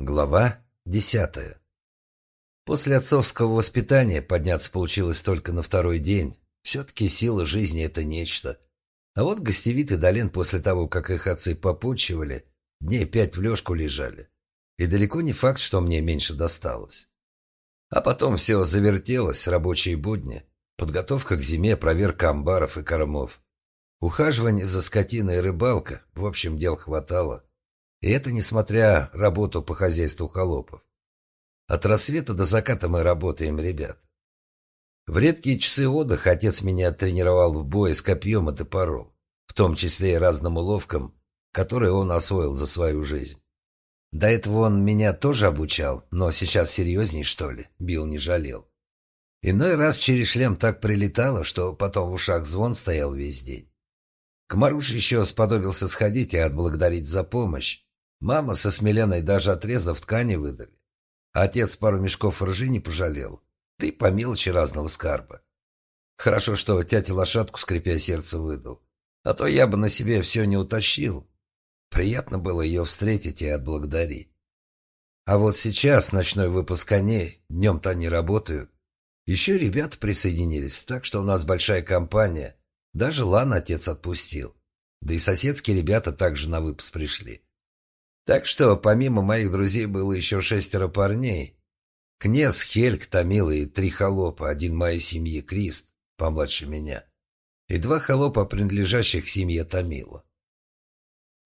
Глава десятая. После отцовского воспитания подняться получилось только на второй день. Все-таки сила жизни — это нечто. А вот гостевит и Долен после того, как их отцы попутчивали, дней пять в лёжку лежали. И далеко не факт, что мне меньше досталось. А потом все завертелось, рабочие будни, подготовка к зиме, проверка амбаров и кормов. Ухаживание за скотиной и рыбалка, в общем, дел хватало. И это несмотря работу по хозяйству холопов. От рассвета до заката мы работаем, ребят. В редкие часы отдыха отец меня тренировал в бое с копьем и топором, в том числе и разным уловкам, которые он освоил за свою жизнь. До этого он меня тоже обучал, но сейчас серьезней, что ли, бил не жалел. Иной раз через шлем так прилетало, что потом в ушах звон стоял весь день. К Маруше еще сподобился сходить и отблагодарить за помощь, Мама со Смеленой даже отрезав ткани выдали. Отец пару мешков ржи не пожалел. И по мелочи разного скарба. Хорошо, что тятя лошадку, скрипя сердце, выдал. А то я бы на себе все не утащил. Приятно было ее встретить и отблагодарить. А вот сейчас ночной выпуск коней, днем-то они работают. Еще ребята присоединились, так что у нас большая компания. Даже Лан отец отпустил. Да и соседские ребята также на выпуск пришли. Так что, помимо моих друзей, было еще шестеро парней. Князь, Хельк, Томила и три холопа, один моей семьи, Крист, помладше меня, и два холопа, принадлежащих семье Томила.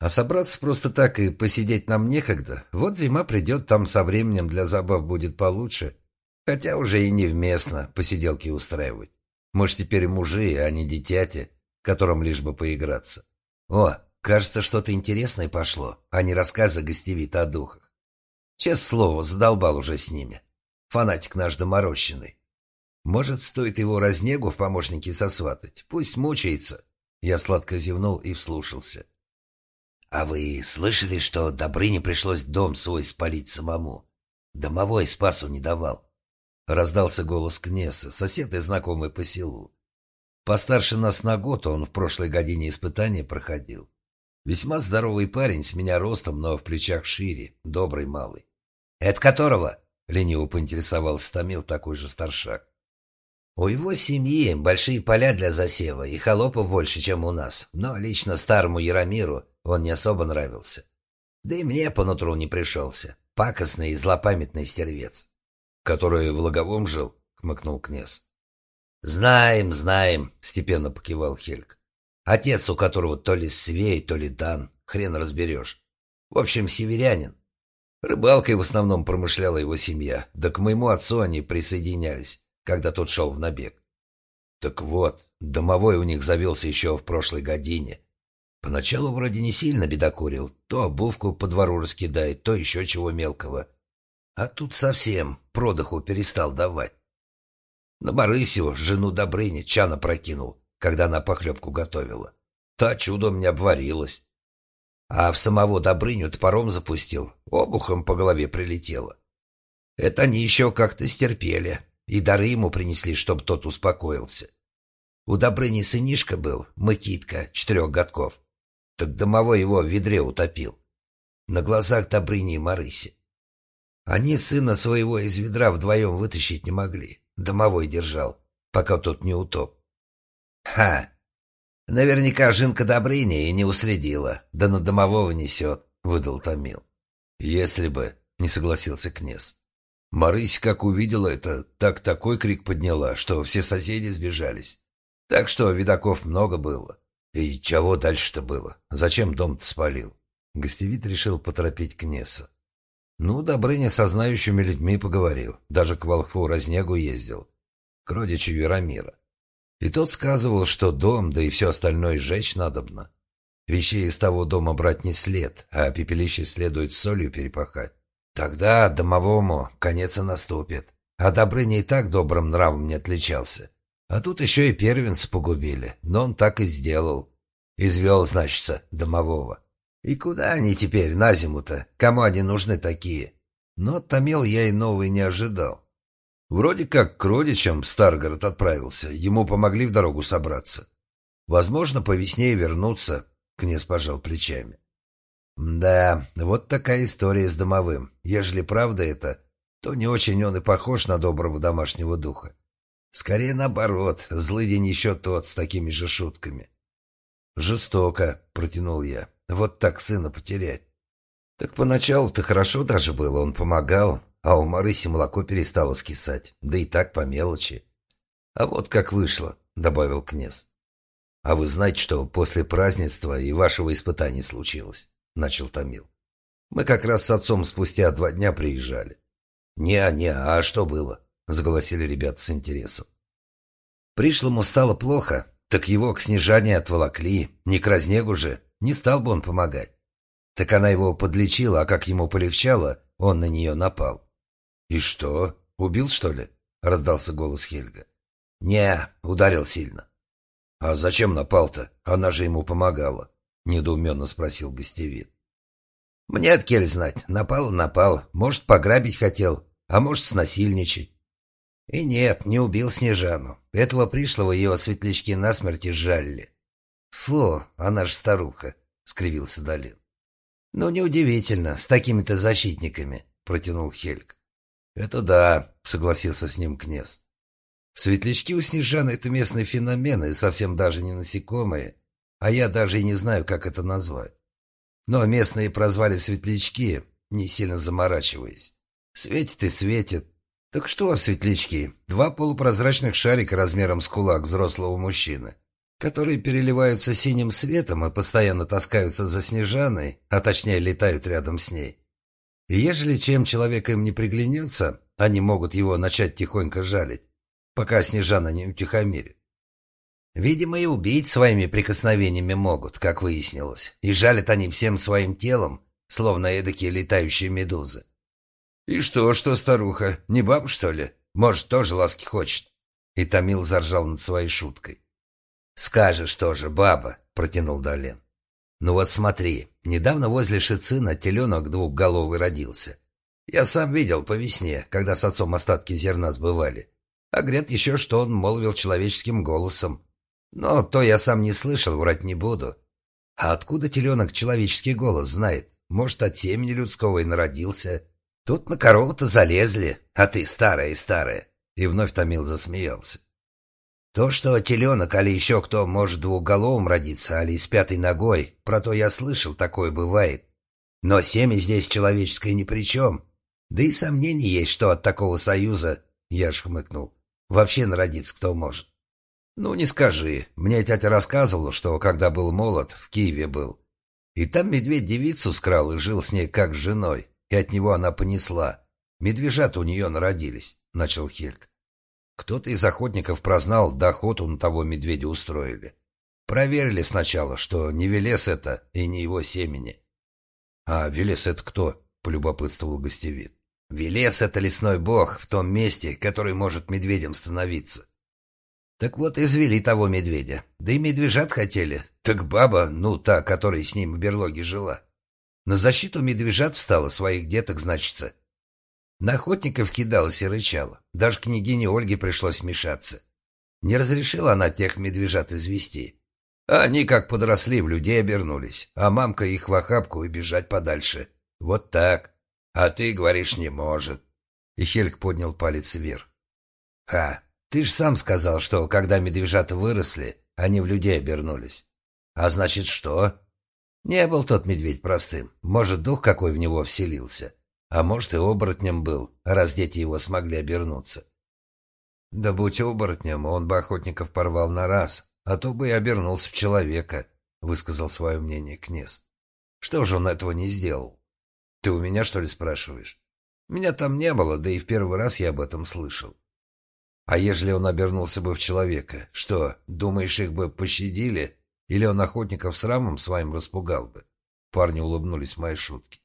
А собраться просто так и посидеть нам некогда. Вот зима придет, там со временем для забав будет получше. Хотя уже и невместно посиделки устраивать. Может, теперь мужи, а не детяти, которым лишь бы поиграться. О, Кажется, что-то интересное пошло, а не рассказы гостевита о духах. Честное слово, задолбал уже с ними. Фанатик наш доморощенный. Может, стоит его разнегу в помощники сосватать? Пусть мучается. Я сладко зевнул и вслушался. «А вы слышали, что Добрыне пришлось дом свой спалить самому? Домовой спасу не давал». Раздался голос Кнеса, сосед и знакомый по селу. Постарше нас на год, он в прошлой године испытания проходил. Весьма здоровый парень, с меня ростом, но в плечах шире, добрый малый. «Это которого?» — лениво поинтересовался Томил, такой же старшак. «У его семьи большие поля для засева, и холопов больше, чем у нас, но лично старому Яромиру он не особо нравился. Да и мне по нутру не пришелся. Пакостный и злопамятный стервец». «Который в Логовом жил?» — хмыкнул князь. «Знаем, знаем», — степенно покивал Хельк. Отец, у которого то ли Свей, то ли Дан, хрен разберешь. В общем, северянин. Рыбалкой в основном промышляла его семья, да к моему отцу они присоединялись, когда тот шел в набег. Так вот, домовой у них завелся еще в прошлой године. Поначалу вроде не сильно бедокурил, то обувку по двору раскидает, то еще чего мелкого. А тут совсем продыху перестал давать. На Марысю, жену Добрыни, чана прокинул когда она похлебку готовила. Та чудом не обварилась. А в самого Добрыню топором запустил, обухом по голове прилетело. Это они еще как-то стерпели, и дары ему принесли, чтобы тот успокоился. У Добрыни сынишка был, Мыкитка, четырех годков. Так домовой его в ведре утопил. На глазах Добрыни и Марыси. Они сына своего из ведра вдвоем вытащить не могли. Домовой держал, пока тот не утоп. «Ха! Наверняка Жинка Добрыня и не уследила, да на домового несет», — выдал Томил. «Если бы», — не согласился князь. Марысь, как увидела это, так такой крик подняла, что все соседи сбежались. Так что видаков много было. И чего дальше-то было? Зачем дом-то спалил? Гостевит решил поторопить Кнеса. Ну, Добрыня со знающими людьми поговорил. Даже к волхву Разнегу ездил. К родичу Яромира. И тот сказывал, что дом, да и все остальное сжечь надобно. Вещей из того дома брать не след, а пепелище следует солью перепахать. Тогда домовому конец и наступит. А Добрыня и так добрым нравом не отличался. А тут еще и первенца погубили, но он так и сделал. Извел, значится, домового. И куда они теперь на зиму-то? Кому они нужны такие? Но томил я и новый не ожидал. Вроде как к родичам Старгород отправился, ему помогли в дорогу собраться. Возможно, по весне и вернуться, князь пожал плечами. Да, вот такая история с домовым. Ежели правда это, то не очень он и похож на доброго домашнего духа. Скорее наоборот, злый день еще тот, с такими же шутками. «Жестоко», — протянул я. «Вот так сына потерять». Так поначалу-то хорошо даже было, он помогал, а у Марыси молоко перестало скисать, да и так по мелочи. А вот как вышло, — добавил князь. «А вы знаете, что после празднества и вашего испытания случилось?» — начал Томил. «Мы как раз с отцом спустя два дня приезжали». «Не, не, а что было?» — заголосили ребята с интересом. Пришлому стало плохо, так его к Снежане отволокли. Не к разнегу же, не стал бы он помогать. Так она его подлечила, а как ему полегчало, он на нее напал. «И что, убил, что ли?» — раздался голос Хельга. «Не, ударил сильно». «А зачем напал-то? Она же ему помогала», — недоуменно спросил гостевид. «Мне от кель знать. Напал напал. Может, пограбить хотел, а может, снасильничать. И нет, не убил Снежану. Этого пришлого ее светлячки насмерти сжалили. Фу, она ж старуха, — скривился Долин. Ну, неудивительно, с такими-то защитниками, — протянул Хельг. Это да, — согласился с ним князь. Светлячки у Снежаны — это местные феномены, совсем даже не насекомые, а я даже и не знаю, как это назвать. Но местные прозвали светлячки, не сильно заморачиваясь. Светит и светит, «Так что, светлячки, два полупрозрачных шарика размером с кулак взрослого мужчины, которые переливаются синим светом и постоянно таскаются за Снежаной, а точнее летают рядом с ней. И ежели чем человек им не приглянется, они могут его начать тихонько жалить, пока Снежана не утихомирит. Видимо, и убить своими прикосновениями могут, как выяснилось, и жалят они всем своим телом, словно эдакие летающие медузы. «И что, что старуха? Не баба, что ли? Может, тоже ласки хочет?» И Томил заржал над своей шуткой. «Скажешь тоже, баба», — протянул Долен. «Ну вот смотри, недавно возле Шицина теленок двухголовый родился. Я сам видел по весне, когда с отцом остатки зерна сбывали. А говорят еще, что он молвил человеческим голосом. Но то я сам не слышал, врать не буду. А откуда теленок человеческий голос знает? Может, от семени людского и народился?» Тут на корову-то залезли, а ты старая и старая. И вновь Томил засмеялся. То, что теленок, али еще кто может двухголовым родиться, али с пятой ногой, про то я слышал, такое бывает. Но семя здесь человеческое ни при чем. Да и сомнений есть, что от такого союза, я ж хмыкнул, вообще народиться кто может. Ну, не скажи. Мне тетя рассказывала, что когда был молод, в Киеве был. И там медведь девицу скрал и жил с ней как с женой и от него она понесла. Медвежата у нее народились, — начал Хельк. Кто-то из охотников прознал, да охоту на того медведя устроили. Проверили сначала, что не Велес это и не его семени. — А Велес это кто? — полюбопытствовал гостевид. — Велес — это лесной бог в том месте, который может медведем становиться. Так вот, извели того медведя. Да и медвежат хотели. Так баба, ну, та, которая с ним в берлоге жила, на защиту медвежат встала, своих деток, значится. На охотников кидалась и рычала. Даже княгине Ольге пришлось вмешаться. Не разрешила она тех медвежат извести. А они, как подросли, в людей обернулись, а мамка их в охапку и бежать подальше. Вот так. А ты говоришь, не может. И Хельк поднял палец вверх. «Ха, ты ж сам сказал, что когда медвежата выросли, они в людей обернулись. А значит, что? Не был тот медведь простым. Может, дух какой в него вселился. А может, и оборотнем был, раз дети его смогли обернуться. Да будь оборотнем, он бы охотников порвал на раз, а то бы и обернулся в человека, высказал свое мнение князь. Что же он этого не сделал? Ты у меня, что ли, спрашиваешь? Меня там не было, да и в первый раз я об этом слышал. А ежели он обернулся бы в человека, что, думаешь, их бы пощадили или он охотников с рамом своим распугал бы. Парни улыбнулись моей шутке.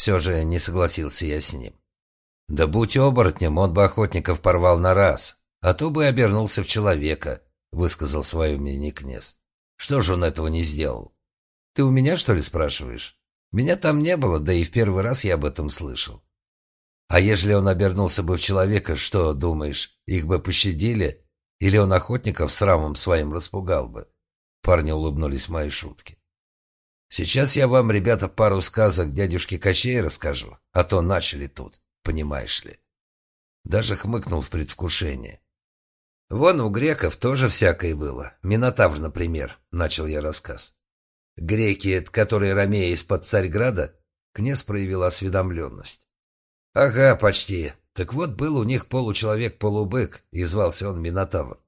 Все же не согласился я с ним. Да будь оборотнем, он бы охотников порвал на раз, а то бы обернулся в человека, высказал свое мнение князь. Что же он этого не сделал? Ты у меня, что ли, спрашиваешь? Меня там не было, да и в первый раз я об этом слышал. А ежели он обернулся бы в человека, что, думаешь, их бы пощадили? Или он охотников с рамом своим распугал бы? Парни улыбнулись моей шутке. Сейчас я вам, ребята, пару сказок дядюшки Кощея расскажу, а то начали тут, понимаешь ли. Даже хмыкнул в предвкушении. Вон у греков тоже всякое было. Минотавр, например, начал я рассказ. Греки, которые ромеи из-под Царьграда, князь проявил осведомленность. Ага, почти. Так вот, был у них получеловек-полубык, и звался он Минотавр.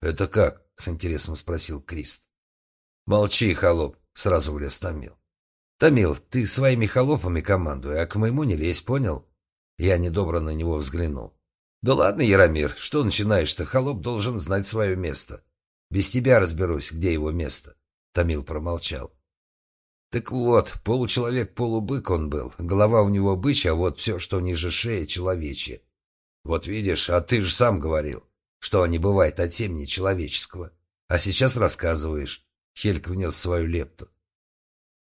Это как? С интересом спросил Крист. Молчи, холоп, сразу влез Томил. Томил, ты своими холопами командуй, а к моему не лезь, понял? Я недобро на него взглянул. «Да ладно, Яромир, что начинаешь-то? Холоп должен знать свое место. Без тебя разберусь, где его место». Томил промолчал. «Так вот, получеловек-полубык он был. Голова у него бычья, а вот все, что ниже шеи, человечье. Вот видишь, а ты же сам говорил, что не бывает от семени человеческого. А сейчас рассказываешь». Хельк внес свою лепту.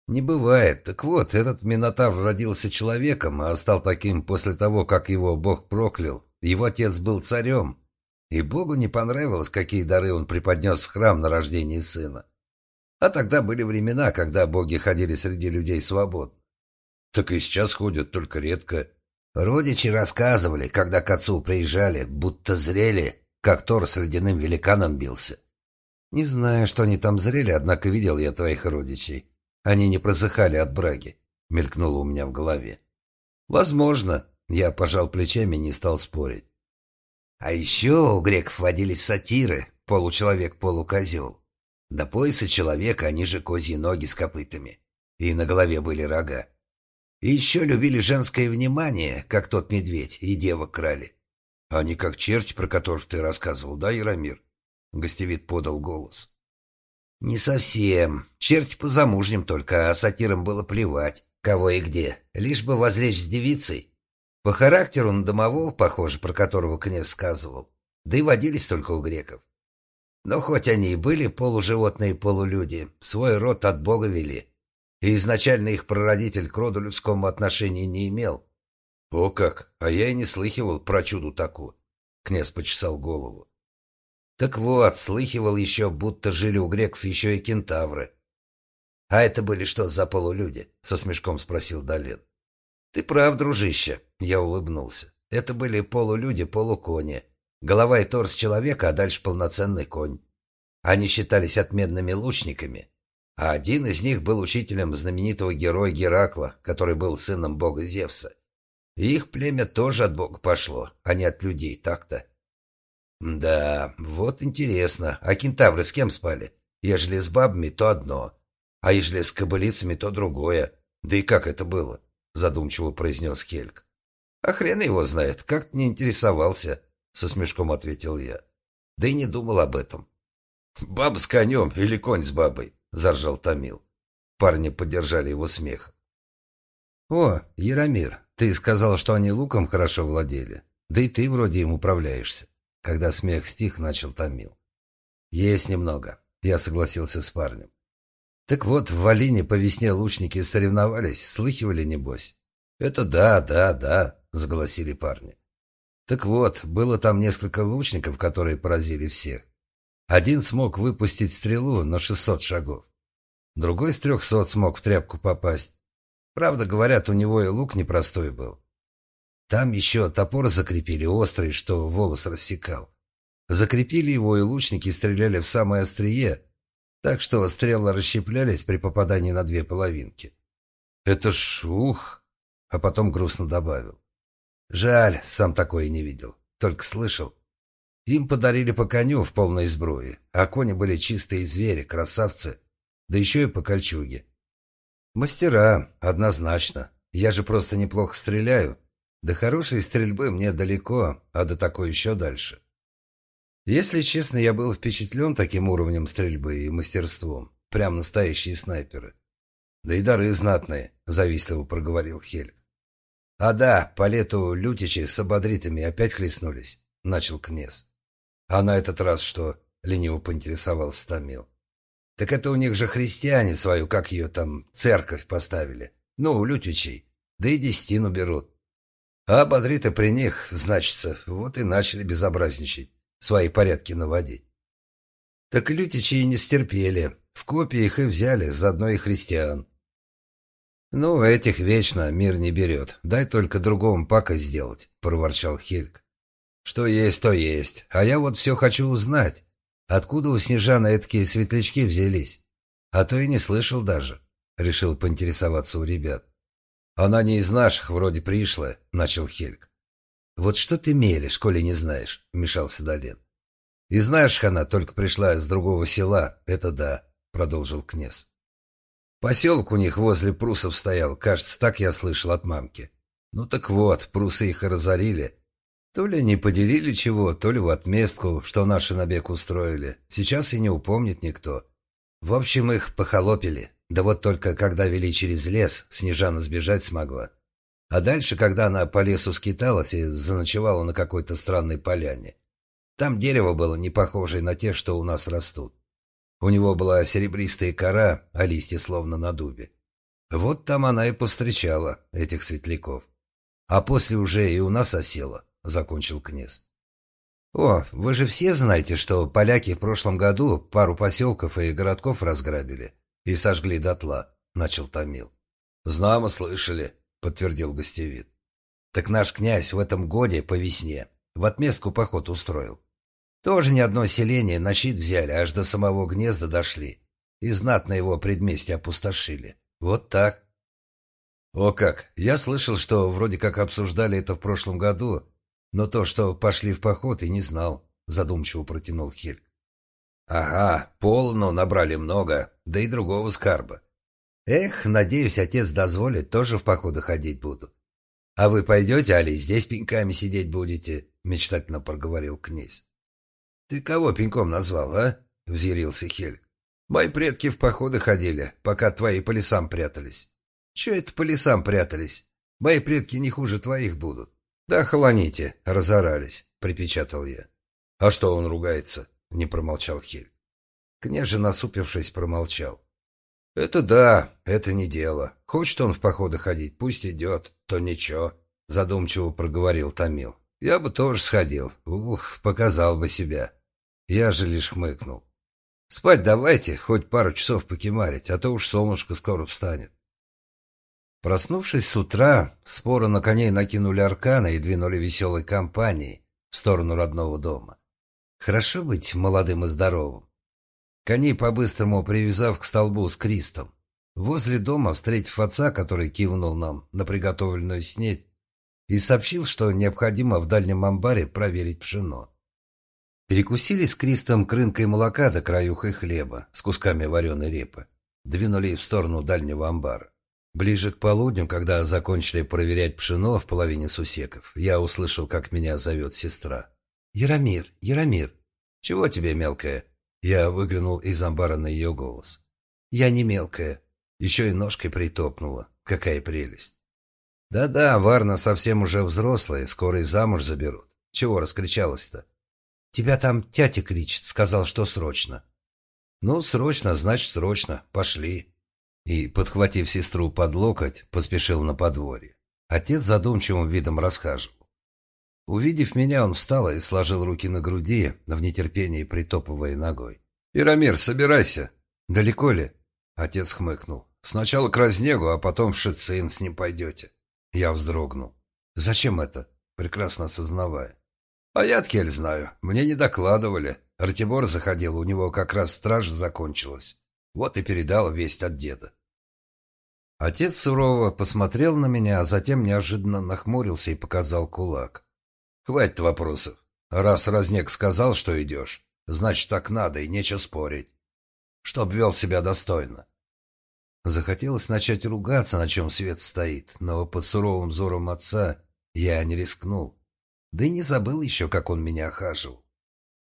«Не бывает. Так вот, этот Минотавр родился человеком, а стал таким после того, как его Бог проклял его отец был царем, и Богу не понравилось, какие дары он преподнес в храм на рождение сына. А тогда были времена, когда боги ходили среди людей свободно. Так и сейчас ходят, только редко. Родичи рассказывали, когда к отцу приезжали, будто зрели, как Тор с ледяным великаном бился. Не знаю, что они там зрели, однако видел я твоих родичей. Они не просыхали от браги, мелькнуло у меня в голове. Возможно, я пожал плечами и не стал спорить. А еще у греков водились сатиры, получеловек-полукозел. До пояса человека они же козьи ноги с копытами. И на голове были рога. И еще любили женское внимание, как тот медведь, и девок крали. Они как черти, про которых ты рассказывал, да, Яромир? Гостевит подал голос. Не совсем. Черти по замужним только, а сатирам было плевать, кого и где. Лишь бы возлечь с девицей, по характеру на домового, похоже, про которого князь сказывал. Да и водились только у греков. Но хоть они и были полуживотные полулюди, свой род от Бога вели. И изначально их прародитель к роду людскому отношения не имел. О как! А я и не слыхивал про чуду такую. Князь почесал голову. Так вот, слыхивал еще, будто жили у греков еще и кентавры. А это были что за полулюди? Со смешком спросил Долин. «Ты прав, дружище», — я улыбнулся. «Это были полулюди, полукони. Голова и торс человека, а дальше полноценный конь. Они считались отменными лучниками, а один из них был учителем знаменитого героя Геракла, который был сыном бога Зевса. И их племя тоже от бога пошло, а не от людей, так-то. Да, вот интересно, а кентавры с кем спали? Ежели с бабами, то одно, а ежели с кобылицами, то другое. Да и как это было? задумчиво произнес Кельк. «А хрен его знает, как-то не интересовался», — со смешком ответил я. «Да и не думал об этом». «Баба с конем или конь с бабой?» — заржал Томил. Парни поддержали его смех. «О, Яромир, ты сказал, что они луком хорошо владели. Да и ты вроде им управляешься». Когда смех стих, начал Томил. «Есть немного», — я согласился с парнем. Так вот, в Валине по весне лучники соревновались, слыхивали, небось? Это да, да, да, заголосили парни. Так вот, было там несколько лучников, которые поразили всех. Один смог выпустить стрелу на 600 шагов. Другой с 300 смог в тряпку попасть. Правда, говорят, у него и лук непростой был. Там еще топор закрепили острый, что волос рассекал. Закрепили его, и лучники стреляли в самое острие, так что стрелы расщеплялись при попадании на две половинки. «Это ж ух!» А потом грустно добавил. «Жаль, сам такое не видел, только слышал. Им подарили по коню в полной сбруе, а кони были чистые звери, красавцы, да еще и по кольчуге. Мастера, однозначно. Я же просто неплохо стреляю. До хорошей стрельбы мне далеко, а до такой еще дальше. Если честно, я был впечатлен таким уровнем стрельбы и мастерством. Прям настоящие снайперы. Да и дары знатные, завистливо проговорил Хельг. А да, по лету лютичи с ободритами опять хлестнулись, начал князь. А на этот раз что? Лениво поинтересовался Томил. Так это у них же христиане свою, как ее там, церковь поставили. Ну, лютичей. Да и десятину берут. А ободриты при них, значится, вот и начали безобразничать свои порядки наводить. Так лютичи и не стерпели. В копии их и взяли, заодно и христиан. «Ну, этих вечно мир не берет. Дай только другому пака сделать», — проворчал Хельк. «Что есть, то есть. А я вот все хочу узнать. Откуда у Снежана такие светлячки взялись? А то и не слышал даже», — решил поинтересоваться у ребят. «Она не из наших, вроде пришла», — начал Хельк. «Вот что ты мелешь, коли не знаешь», — вмешался Долен. «И знаешь, она только пришла из другого села, это да», — продолжил князь. Поселок у них возле прусов стоял, кажется, так я слышал от мамки. Ну так вот, прусы их и разорили. То ли не поделили чего, то ли в отместку, что наши набег устроили. Сейчас и не упомнит никто. В общем, их похолопили. Да вот только когда вели через лес, Снежана сбежать смогла. А дальше, когда она по лесу скиталась и заночевала на какой-то странной поляне. Там дерево было не похожее на те, что у нас растут. У него была серебристая кора, а листья словно на дубе. Вот там она и повстречала этих светляков. А после уже и у нас осела, закончил князь. «О, вы же все знаете, что поляки в прошлом году пару поселков и городков разграбили и сожгли дотла», — начал Томил. «Знамо слышали», — подтвердил гостевид. «Так наш князь в этом годе по весне в отместку поход устроил. Тоже ни одно селение на щит взяли, аж до самого гнезда дошли. И знатно его предместье опустошили. Вот так. О как! Я слышал, что вроде как обсуждали это в прошлом году, но то, что пошли в поход, и не знал, задумчиво протянул Хельг. Ага, полно набрали много, да и другого скарба. Эх, надеюсь, отец дозволит, тоже в походы ходить буду. А вы пойдете, али здесь пеньками сидеть будете? Мечтательно проговорил князь. «Ты кого пеньком назвал, а?» — взъярился Хельг. «Мои предки в походы ходили, пока твои по лесам прятались». «Че это по лесам прятались? Мои предки не хуже твоих будут». «Да холоните, разорались», — припечатал я. «А что он ругается?» — не промолчал Хельг. Княже, насупившись, промолчал. «Это да, это не дело. Хочет он в походы ходить, пусть идет, то ничего», — задумчиво проговорил Томил. «Я бы тоже сходил. Ух, показал бы себя». Я же лишь хмыкнул. «Спать давайте, хоть пару часов покемарить, а то уж солнышко скоро встанет». Проснувшись с утра, споры на коней накинули арканы и двинули веселой компанией в сторону родного дома. Хорошо быть молодым и здоровым. Коней по-быстрому привязав к столбу с Кристом. Возле дома, встретив отца, который кивнул нам на приготовленную снедь, и сообщил, что необходимо в дальнем амбаре проверить пшено. Перекусили с Кристом крынкой молока до краюхой хлеба с кусками вареной репы. Двинули в сторону дальнего амбара. Ближе к полудню, когда закончили проверять пшено в половине сусеков, я услышал, как меня зовет сестра. «Яромир, Яромир!» «Чего тебе, мелкая?» Я выглянул из амбара на ее голос. «Я не мелкая». Еще и ножкой притопнула. Какая прелесть. «Да-да, Варна совсем уже взрослая, скоро и замуж заберут. Чего раскричалась-то?» «Тебя там тятя кричит, сказал, что срочно». «Ну, срочно, значит, срочно. Пошли». И, подхватив сестру под локоть, поспешил на подворье. Отец задумчивым видом расхаживал. Увидев меня, он встал и сложил руки на груди, в нетерпении притопывая ногой. «Ирамир, собирайся!» «Далеко ли?» Отец хмыкнул. «Сначала к Разнегу, а потом в Шицин с ним пойдете». Я вздрогнул. «Зачем это?» Прекрасно осознавая. «А я откель знаю. Мне не докладывали. Ратибор заходил, у него как раз стража закончилась. Вот и передал весть от деда». Отец сурово посмотрел на меня, а затем неожиданно нахмурился и показал кулак. «Хватит вопросов. Раз Разнек сказал, что идешь, значит, так надо, и нечего спорить. Чтоб вел себя достойно». Захотелось начать ругаться, на чем свет стоит, но под суровым взором отца я не рискнул. Да и не забыл еще, как он меня охаживал.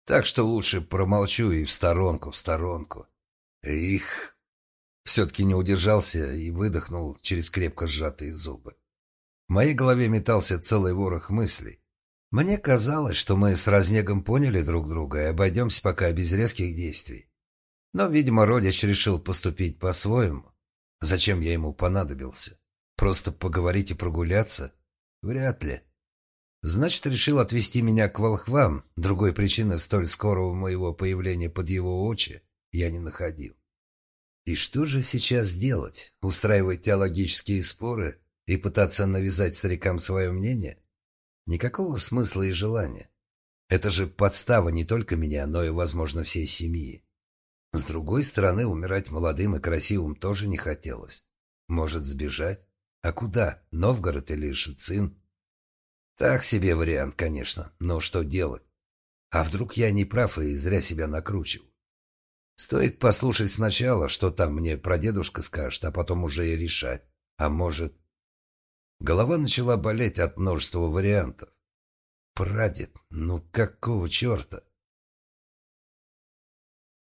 Так что лучше промолчу и в сторонку, в сторонку. Их... Все-таки не удержался и выдохнул через крепко сжатые зубы. В моей голове метался целый ворох мыслей. Мне казалось, что мы с Разнегом поняли друг друга и обойдемся пока без резких действий. Но, видимо, Родич решил поступить по-своему. Зачем я ему понадобился? Просто поговорить и прогуляться? Вряд ли. Значит, решил отвести меня к волхвам. Другой причины столь скорого моего появления под его очи я не находил. И что же сейчас делать? Устраивать теологические споры и пытаться навязать старикам свое мнение? Никакого смысла и желания. Это же подстава не только меня, но и, возможно, всей семьи. С другой стороны, умирать молодым и красивым тоже не хотелось. Может, сбежать? А куда? Новгород или Шицин? Так себе вариант, конечно, но что делать? А вдруг я не прав и зря себя накручиваю? Стоит послушать сначала, что там мне прадедушка скажет, а потом уже и решать. А может... Голова начала болеть от множества вариантов. Прадед, ну какого черта?